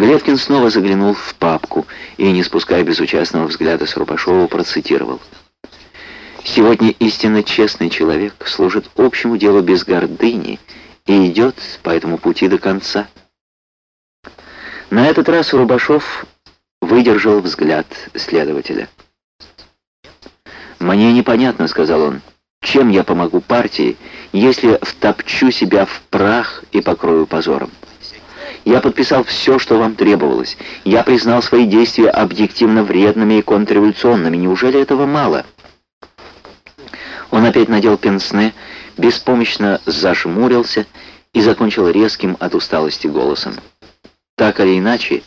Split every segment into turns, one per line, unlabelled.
Глевкин снова заглянул в папку и, не спуская безучастного взгляда с Рубашова, процитировал. «Сегодня истинно честный человек служит общему делу без гордыни и идет по этому пути до конца». На этот раз Рубашов выдержал взгляд следователя. «Мне непонятно», — сказал он, — «чем я помогу партии, если втопчу себя в прах и покрою позором? Я подписал все, что вам требовалось. Я признал свои действия объективно вредными и контрреволюционными. Неужели этого мало?» Он опять надел пенсне, беспомощно зажмурился и закончил резким от усталости голосом. «Так или иначе,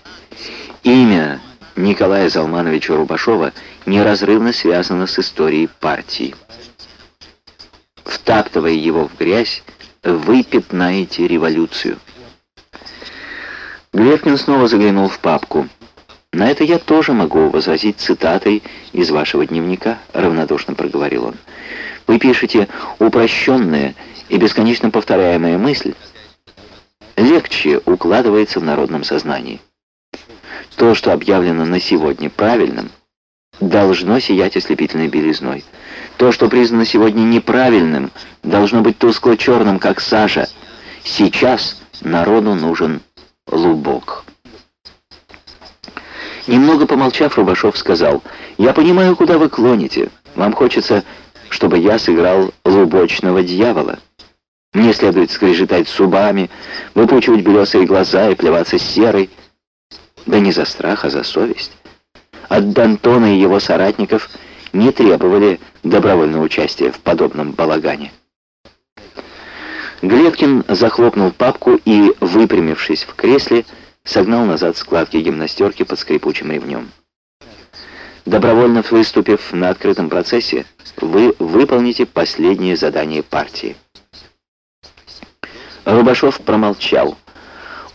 имя Николая Залмановича Рубашова неразрывно связано с историей партии. Втаптывая его в грязь, вы пятнаете революцию. Глевкин снова заглянул в папку. «На это я тоже могу возразить цитатой из вашего дневника», — равнодушно проговорил он. «Вы пишете упрощенная и бесконечно повторяемая мысль, легче укладывается в народном сознании». То, что объявлено на сегодня правильным, должно сиять ослепительной белизной. То, что признано сегодня неправильным, должно быть тускло-черным, как сажа. Сейчас народу нужен лубок. Немного помолчав, Рубашов сказал, «Я понимаю, куда вы клоните. Вам хочется, чтобы я сыграл лубочного дьявола. Мне следует скрежетать зубами, выпучивать белесые глаза и плеваться серой. Да не за страх, а за совесть. От Д'Антона и его соратников не требовали добровольного участия в подобном балагане. Глеткин захлопнул папку и, выпрямившись в кресле, согнал назад складки гимнастерки под скрипучим ремнем. Добровольно выступив на открытом процессе, вы выполните последнее задание партии. Рубашов промолчал.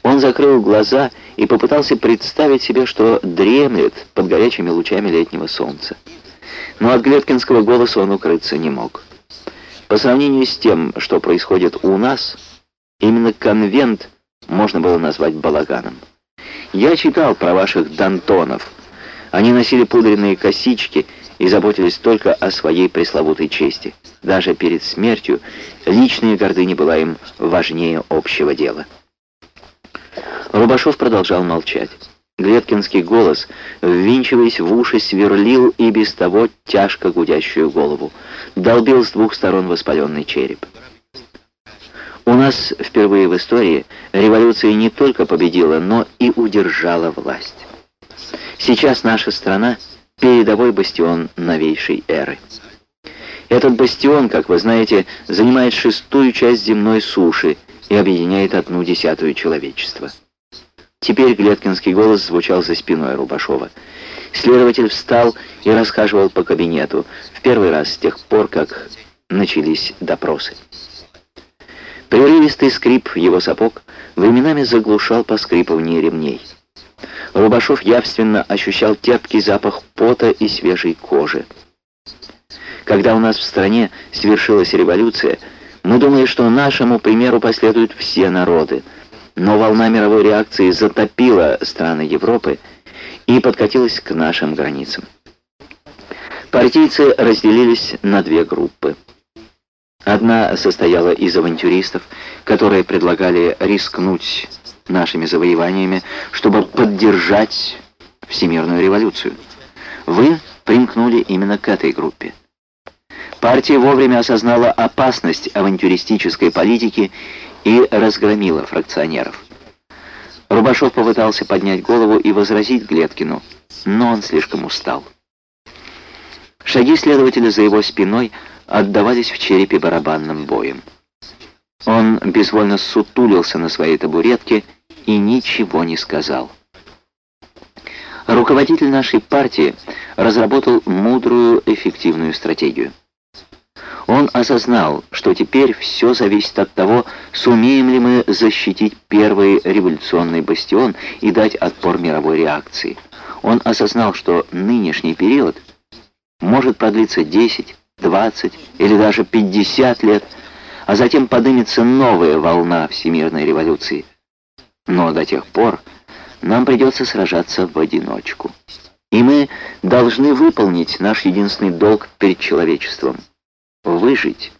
Он закрыл глаза и попытался представить себе, что дремлет под горячими лучами летнего солнца. Но от Глеткинского голоса он укрыться не мог. По сравнению с тем, что происходит у нас, именно конвент можно было назвать балаганом. Я читал про ваших дантонов. Они носили пудренные косички и заботились только о своей пресловутой чести. Даже перед смертью личная гордыня была им важнее общего дела. Рубашов продолжал молчать. Глеткинский голос, ввинчиваясь в уши, сверлил и без того тяжко гудящую голову. Долбил с двух сторон воспаленный череп. У нас впервые в истории революция не только победила, но и удержала власть. Сейчас наша страна — передовой бастион новейшей эры. Этот бастион, как вы знаете, занимает шестую часть земной суши и объединяет одну десятую человечества. Теперь Глеткинский голос звучал за спиной Рубашова. Следователь встал и расхаживал по кабинету, в первый раз с тех пор, как начались допросы. Прерывистый скрип его сапог временами заглушал поскрипывание ремней. Рубашов явственно ощущал терпкий запах пота и свежей кожи. Когда у нас в стране свершилась революция, мы думали, что нашему примеру последуют все народы — но волна мировой реакции затопила страны Европы и подкатилась к нашим границам. Партийцы разделились на две группы. Одна состояла из авантюристов, которые предлагали рискнуть нашими завоеваниями, чтобы поддержать всемирную революцию. Вы примкнули именно к этой группе. Партия вовремя осознала опасность авантюристической политики и разгромила фракционеров. Рубашов попытался поднять голову и возразить Глеткину, но он слишком устал. Шаги следователя за его спиной отдавались в черепе барабанным боем. Он безвольно сутулился на своей табуретке и ничего не сказал. Руководитель нашей партии разработал мудрую, эффективную стратегию. Он осознал, что теперь все зависит от того, сумеем ли мы защитить первый революционный бастион и дать отпор мировой реакции. Он осознал, что нынешний период может продлиться 10, 20 или даже 50 лет, а затем поднимется новая волна всемирной революции. Но до тех пор нам придется сражаться в одиночку. И мы должны выполнить наш единственный долг перед человечеством — выжить.